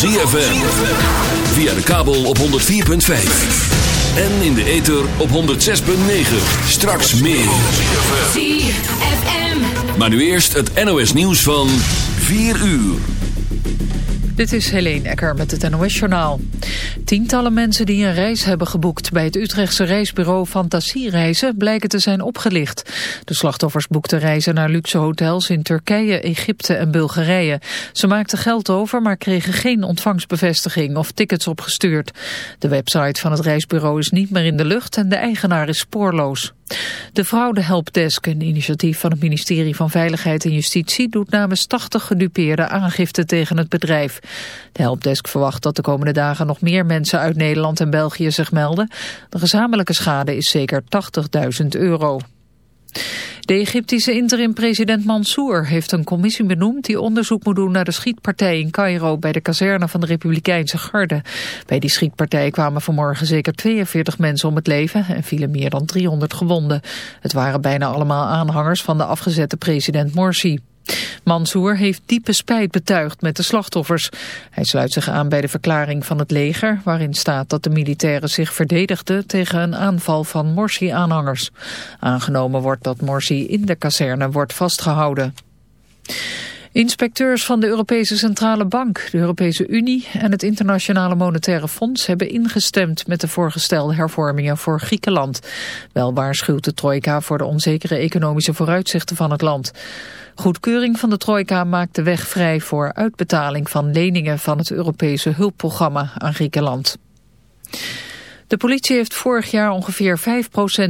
ZFM. Via de kabel op 104.5. En in de ether op 106.9. Straks meer. ZFM. Maar nu eerst het NOS nieuws van 4 uur. Dit is Helene Ecker met het NOS-journaal. Tientallen mensen die een reis hebben geboekt bij het Utrechtse reisbureau Fantasiereizen blijken te zijn opgelicht. De slachtoffers boekten reizen naar luxe hotels in Turkije, Egypte en Bulgarije. Ze maakten geld over, maar kregen geen ontvangstbevestiging of tickets opgestuurd. De website van het reisbureau is niet meer in de lucht en de eigenaar is spoorloos. De Fraude Helpdesk, een initiatief van het ministerie van Veiligheid en Justitie, doet namens 80 gedupeerden aangifte tegen het bedrijf. De Helpdesk verwacht dat de komende dagen nog meer mensen uit Nederland en België zich melden. De gezamenlijke schade is zeker 80.000 euro. De Egyptische interim-president Mansour heeft een commissie benoemd die onderzoek moet doen naar de schietpartij in Cairo bij de kazerne van de Republikeinse Garde. Bij die schietpartij kwamen vanmorgen zeker 42 mensen om het leven en vielen meer dan 300 gewonden. Het waren bijna allemaal aanhangers van de afgezette president Morsi. Mansour heeft diepe spijt betuigd met de slachtoffers. Hij sluit zich aan bij de verklaring van het leger... waarin staat dat de militairen zich verdedigden... tegen een aanval van Morsi-aanhangers. Aangenomen wordt dat Morsi in de kazerne wordt vastgehouden. Inspecteurs van de Europese Centrale Bank, de Europese Unie en het Internationale Monetaire Fonds hebben ingestemd met de voorgestelde hervormingen voor Griekenland. Wel waarschuwt de trojka voor de onzekere economische vooruitzichten van het land. Goedkeuring van de trojka maakt de weg vrij voor uitbetaling van leningen van het Europese hulpprogramma aan Griekenland. De politie heeft vorig jaar ongeveer 5%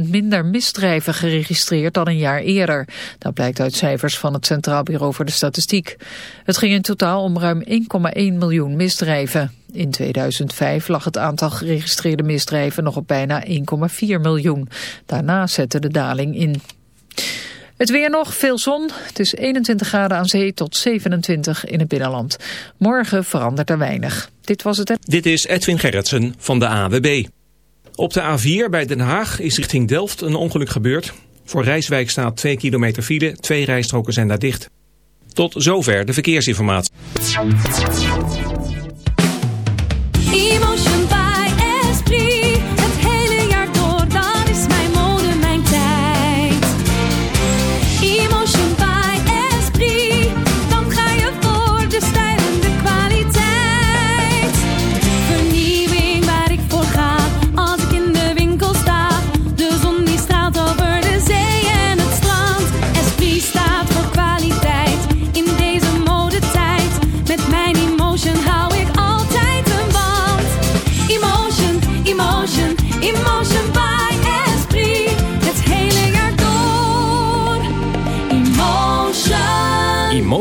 minder misdrijven geregistreerd dan een jaar eerder. Dat blijkt uit cijfers van het Centraal Bureau voor de Statistiek. Het ging in totaal om ruim 1,1 miljoen misdrijven. In 2005 lag het aantal geregistreerde misdrijven nog op bijna 1,4 miljoen. Daarna zette de daling in. Het weer nog, veel zon. Het is 21 graden aan zee tot 27 in het binnenland. Morgen verandert er weinig. Dit was het. Dit is Edwin Gerritsen van de AWB. Op de A4 bij Den Haag is richting Delft een ongeluk gebeurd. Voor Rijswijk staat 2 kilometer file, twee rijstroken zijn daar dicht. Tot zover de verkeersinformatie.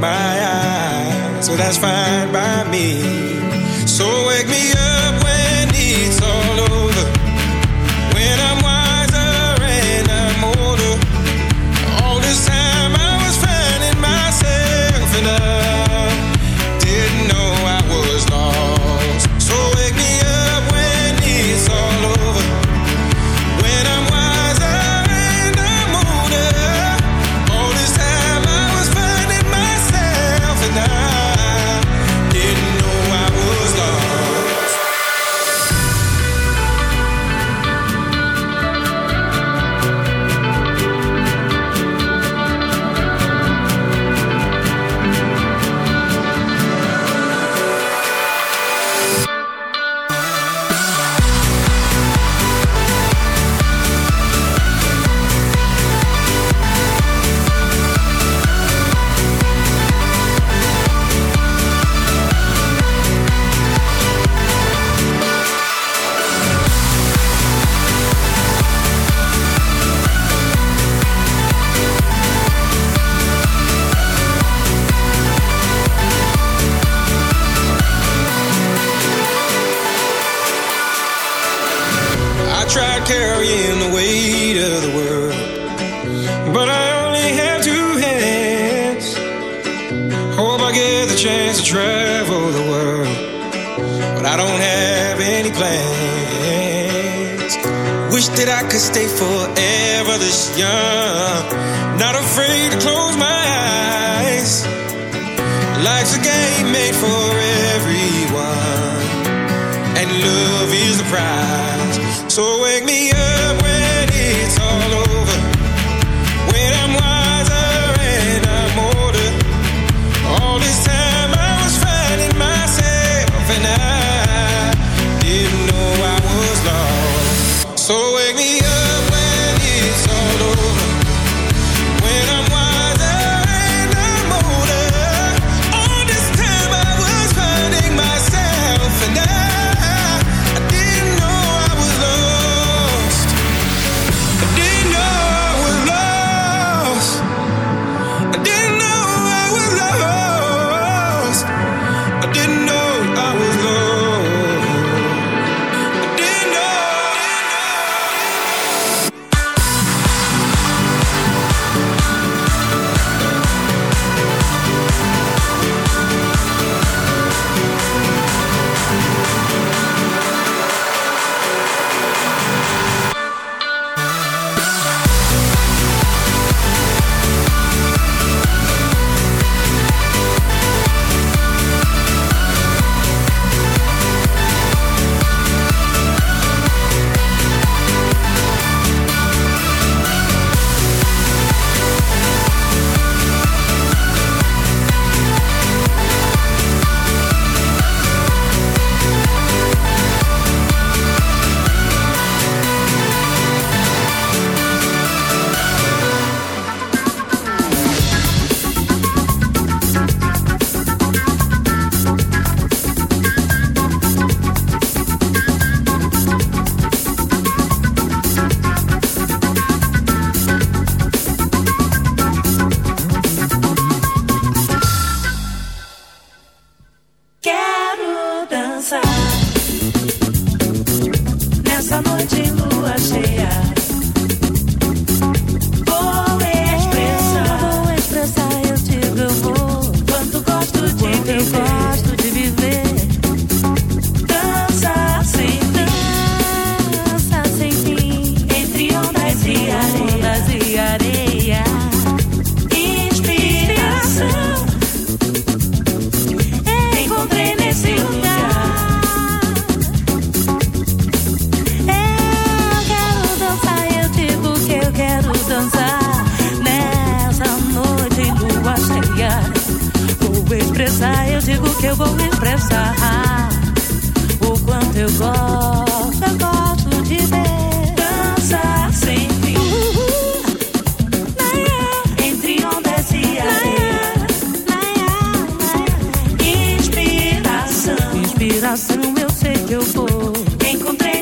My eyes. So that's fine Inspiração, eu sei que eu vou. Encontrei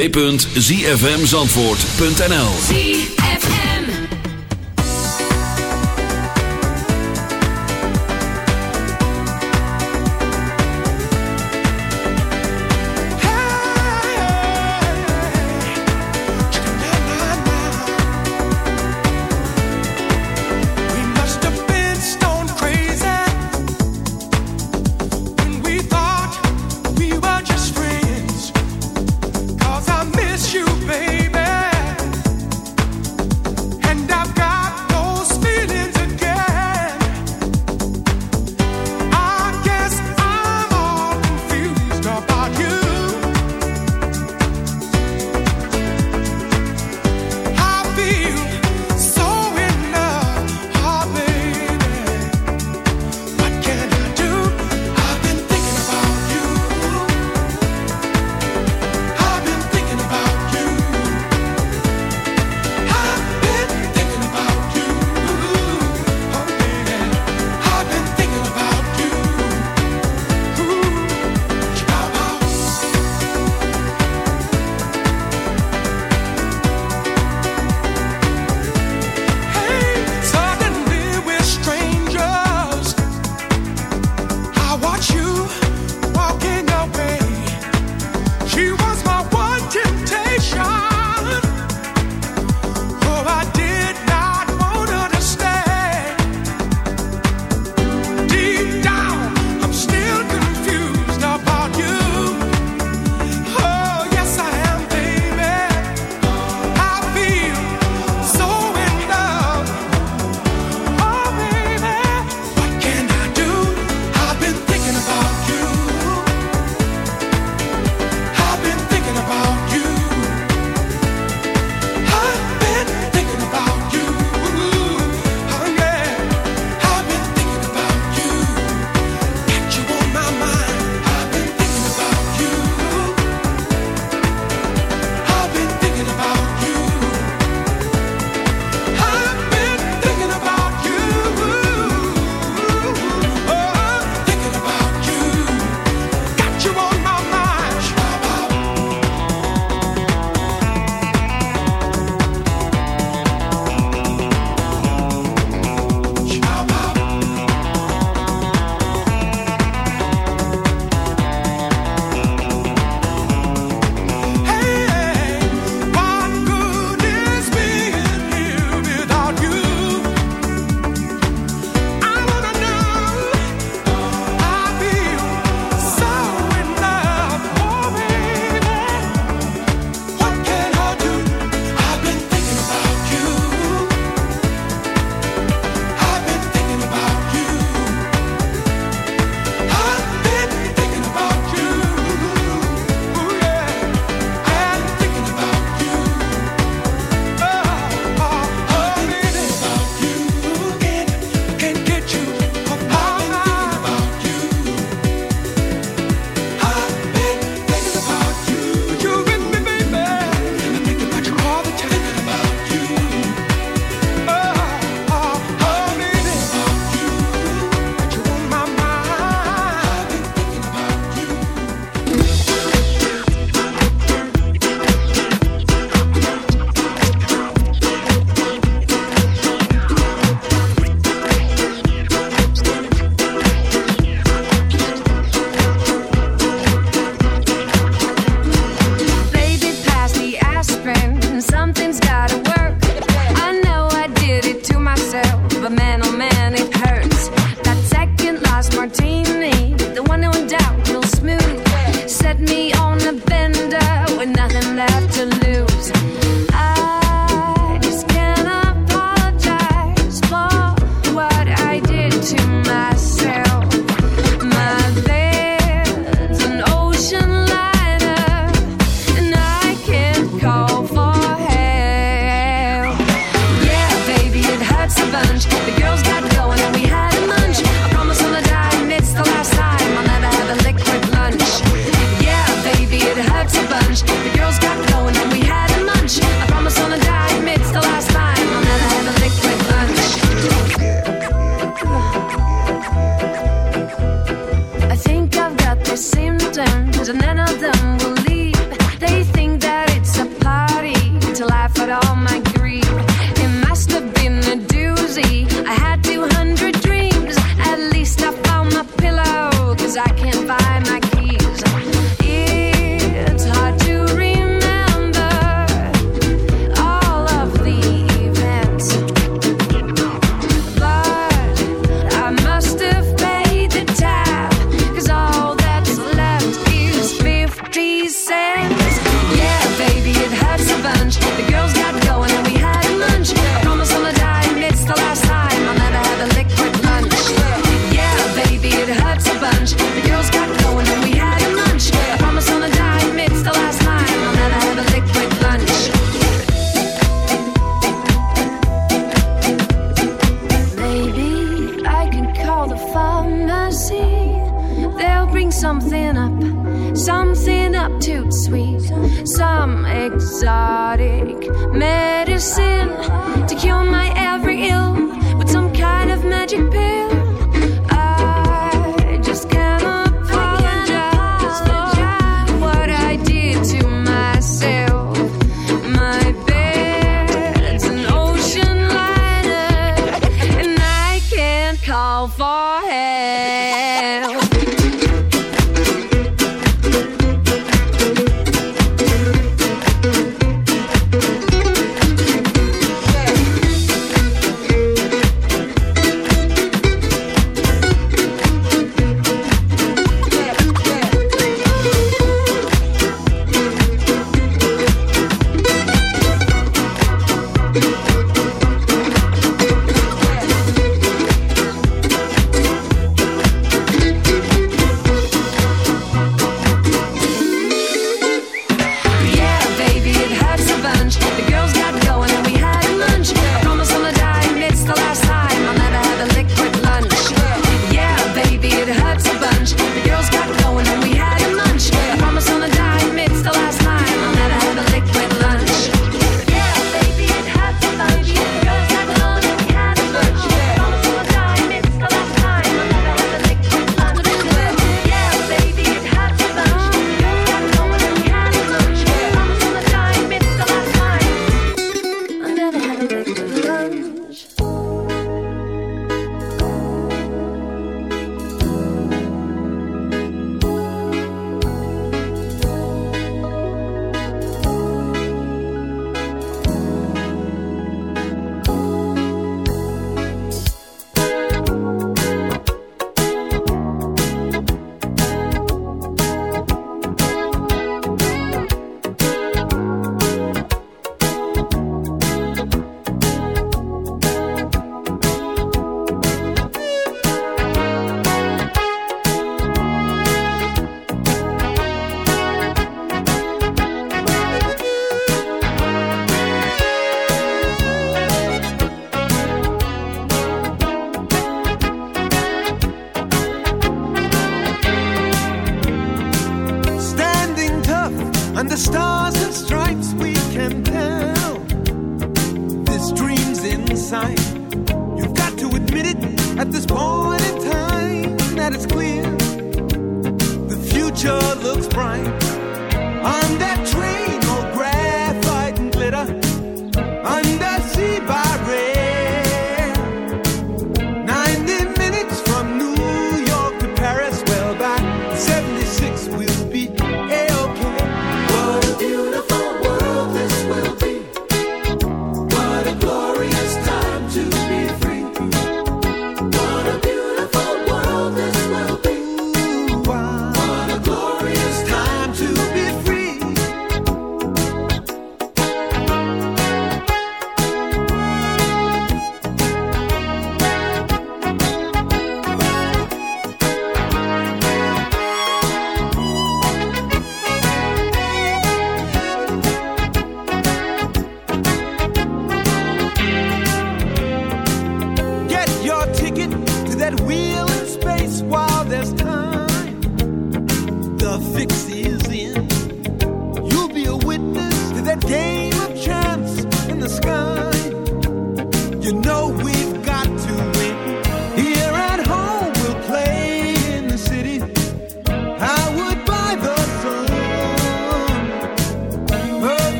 www.zfmzandvoort.nl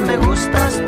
me gustas